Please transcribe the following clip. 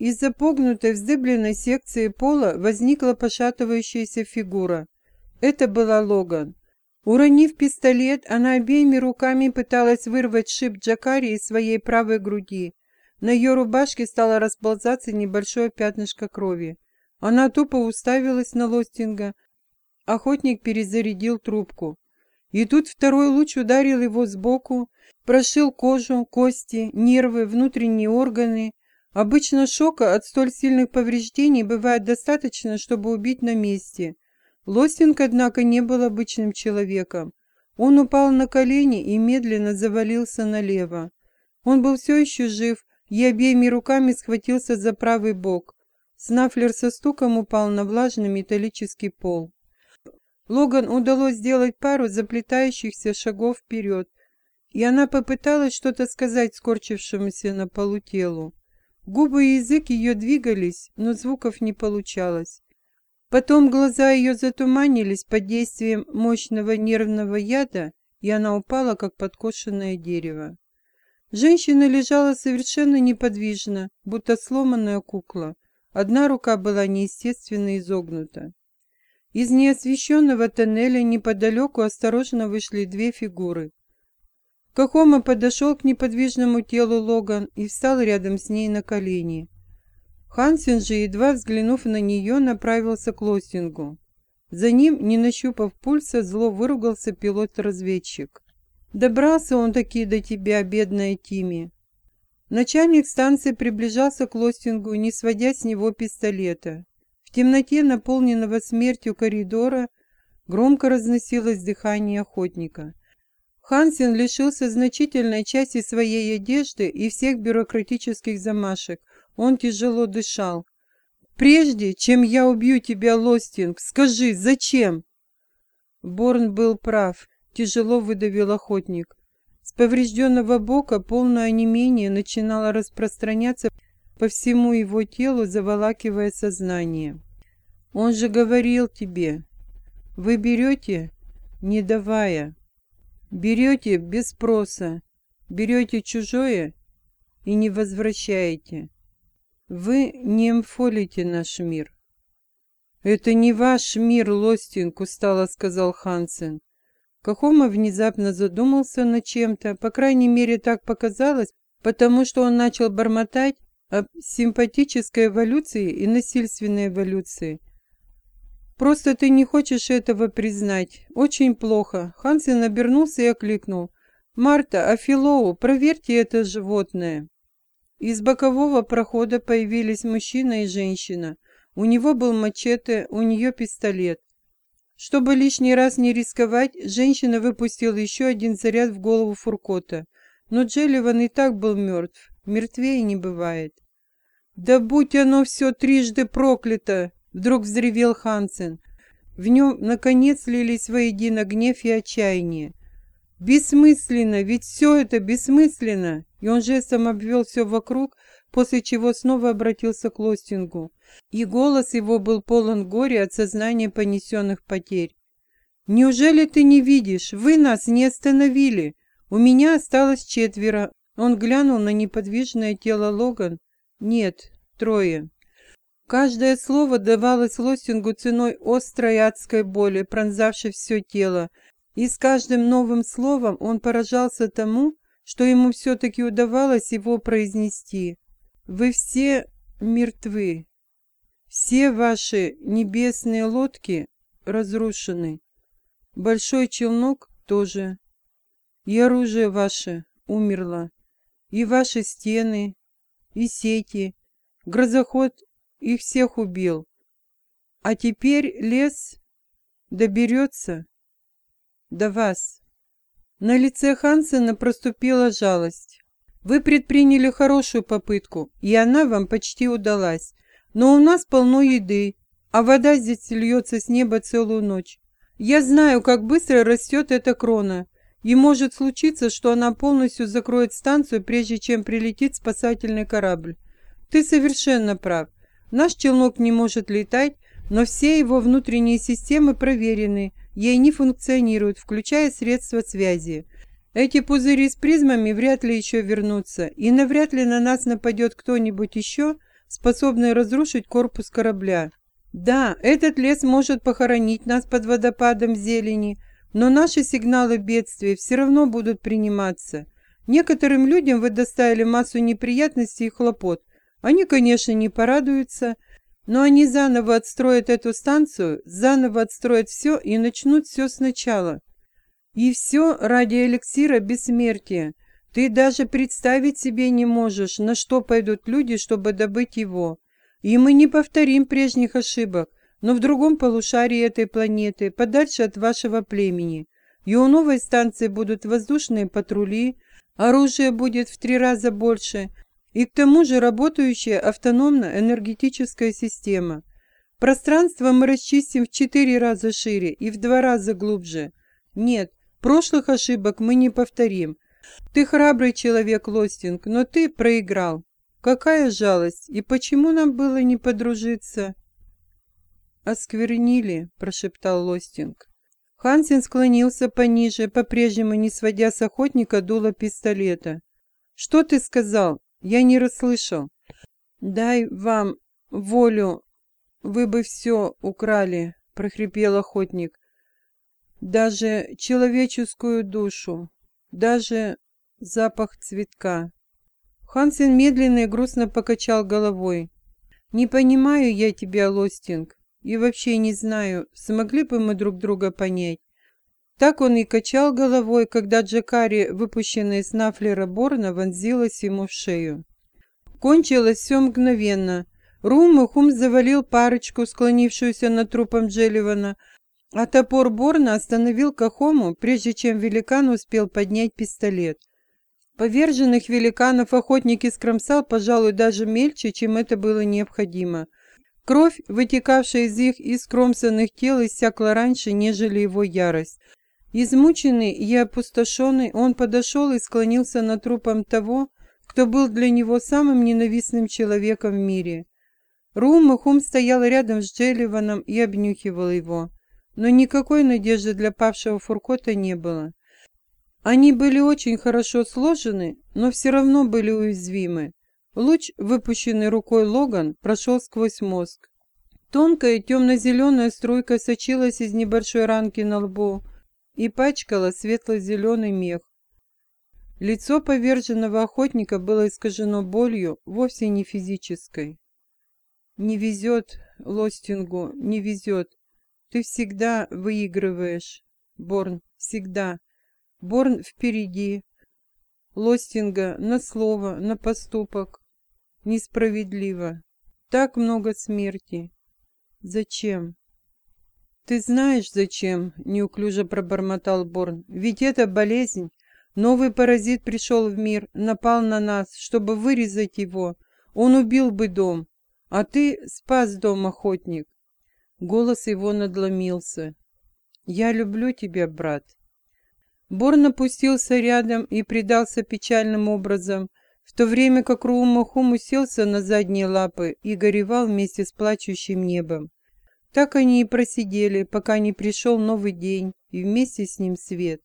Из-за погнутой вздыбленной секции пола возникла пошатывающаяся фигура. Это была Логан. Уронив пистолет, она обеими руками пыталась вырвать шип Джакари из своей правой груди. На ее рубашке стало расползаться небольшое пятнышко крови. Она тупо уставилась на Лостинга. Охотник перезарядил трубку. И тут второй луч ударил его сбоку, прошил кожу, кости, нервы, внутренние органы. Обычно шока от столь сильных повреждений бывает достаточно, чтобы убить на месте. Лостинг, однако, не был обычным человеком. Он упал на колени и медленно завалился налево. Он был все еще жив и обеими руками схватился за правый бок. Снафлер со стуком упал на влажный металлический пол. Логан удалось сделать пару заплетающихся шагов вперед, и она попыталась что-то сказать скорчившемуся на полу телу. Губы и язык ее двигались, но звуков не получалось. Потом глаза ее затуманились под действием мощного нервного яда, и она упала, как подкошенное дерево. Женщина лежала совершенно неподвижно, будто сломанная кукла. Одна рука была неестественно изогнута. Из неосвещенного тоннеля неподалеку осторожно вышли две фигуры. Кахома подошел к неподвижному телу Логан и встал рядом с ней на колени. Хансен же, едва взглянув на нее, направился к Лостингу. За ним, не нащупав пульса, зло выругался пилот-разведчик. «Добрался он таки до тебя, бедная Тими!» Начальник станции приближался к Лостингу, не сводя с него пистолета. В темноте, наполненного смертью коридора, громко разносилось дыхание охотника. Хансен лишился значительной части своей одежды и всех бюрократических замашек, он тяжело дышал. «Прежде, чем я убью тебя, Лостинг, скажи, зачем?» Борн был прав, тяжело выдавил охотник. С поврежденного бока полное онемение начинало распространяться по всему его телу, заволакивая сознание. «Он же говорил тебе, вы берете, не давая, берете без спроса, берете чужое и не возвращаете». Вы не эмфолите наш мир. Это не ваш мир, Лостинг, устало сказал Хансен. Кахома внезапно задумался над чем-то, по крайней мере так показалось, потому что он начал бормотать об симпатической эволюции и насильственной эволюции. Просто ты не хочешь этого признать. Очень плохо. Хансен обернулся и окликнул. «Марта, Афилоу, проверьте это животное». Из бокового прохода появились мужчина и женщина. У него был мачете, у нее пистолет. Чтобы лишний раз не рисковать, женщина выпустила еще один заряд в голову Фуркота. Но Джелливан и так был мертв. Мертвее не бывает. «Да будь оно все трижды проклято!» — вдруг взревел Хансен. В нем, наконец, слились воедино гнев и отчаяние. «Бессмысленно, ведь все это бессмысленно!» И он жестом обвел все вокруг, после чего снова обратился к Лостингу. И голос его был полон горя от сознания понесенных потерь. «Неужели ты не видишь? Вы нас не остановили! У меня осталось четверо!» Он глянул на неподвижное тело Логан. «Нет, трое!» Каждое слово давалось Лостингу ценой острой адской боли, пронзавшей все тело, и с каждым новым словом он поражался тому, что ему все-таки удавалось его произнести. «Вы все мертвы. Все ваши небесные лодки разрушены. Большой челнок тоже. И оружие ваше умерло. И ваши стены, и сети. Грозоход их всех убил. А теперь лес доберется до вас. На лице Хансена проступила жалость. Вы предприняли хорошую попытку, и она вам почти удалась. Но у нас полно еды, а вода здесь льется с неба целую ночь. Я знаю, как быстро растет эта крона, и может случиться, что она полностью закроет станцию, прежде чем прилетит спасательный корабль. Ты совершенно прав. Наш челнок не может летать, но все его внутренние системы проверены, и они функционируют, включая средства связи. Эти пузыри с призмами вряд ли еще вернутся, и навряд ли на нас нападет кто-нибудь еще, способной разрушить корпус корабля. Да, этот лес может похоронить нас под водопадом зелени, но наши сигналы бедствия все равно будут приниматься. Некоторым людям вы доставили массу неприятностей и хлопот. Они, конечно, не порадуются, но они заново отстроят эту станцию, заново отстроят все и начнут все сначала. И все ради эликсира бессмертия. Ты даже представить себе не можешь, на что пойдут люди, чтобы добыть его. И мы не повторим прежних ошибок, но в другом полушарии этой планеты, подальше от вашего племени. И у новой станции будут воздушные патрули, оружие будет в три раза больше, и к тому же работающая автономно-энергетическая система. Пространство мы расчистим в четыре раза шире и в два раза глубже. Нет, прошлых ошибок мы не повторим. Ты храбрый человек, Лостинг, но ты проиграл. Какая жалость, и почему нам было не подружиться?» «Осквернили», — прошептал Лостинг. Хансен склонился пониже, по-прежнему не сводя с охотника дуло пистолета. «Что ты сказал? Я не расслышал. Дай вам волю, вы бы все украли», — прохрипел охотник. «Даже человеческую душу, даже запах цветка». Хансен медленно и грустно покачал головой. «Не понимаю я тебя, Лостинг. И вообще не знаю, смогли бы мы друг друга понять. Так он и качал головой, когда Джакари, выпущенная с нафлера Борна, вонзилась ему в шею. Кончилось все мгновенно. Рум Хум завалил парочку, склонившуюся над трупом Джелливана, а топор Борна остановил Кахому, прежде чем великан успел поднять пистолет. Поверженных великанов охотники скромсал, пожалуй, даже мельче, чем это было необходимо – Кровь, вытекавшая из их искромсанных тел, иссякла раньше, нежели его ярость. Измученный и опустошенный, он подошел и склонился над трупом того, кто был для него самым ненавистным человеком в мире. Рум Хум стоял рядом с Джелливаном и обнюхивал его. Но никакой надежды для павшего Фуркота не было. Они были очень хорошо сложены, но все равно были уязвимы. Луч, выпущенный рукой Логан, прошел сквозь мозг. Тонкая темно-зеленая струйка сочилась из небольшой ранки на лбу и пачкала светло-зеленый мех. Лицо поверженного охотника было искажено болью, вовсе не физической. «Не везет, Лостингу, не везет. Ты всегда выигрываешь, Борн, всегда. Борн впереди. Лостинга на слово, на поступок. Несправедливо. Так много смерти. Зачем? Ты знаешь, зачем, неуклюже пробормотал Борн. Ведь это болезнь. Новый паразит пришел в мир, напал на нас, чтобы вырезать его. Он убил бы дом. А ты спас дом, охотник. Голос его надломился. Я люблю тебя, брат. Борн опустился рядом и предался печальным образом, в то время как Руумахум уселся на задние лапы и горевал вместе с плачущим небом. Так они и просидели, пока не пришел новый день, и вместе с ним свет.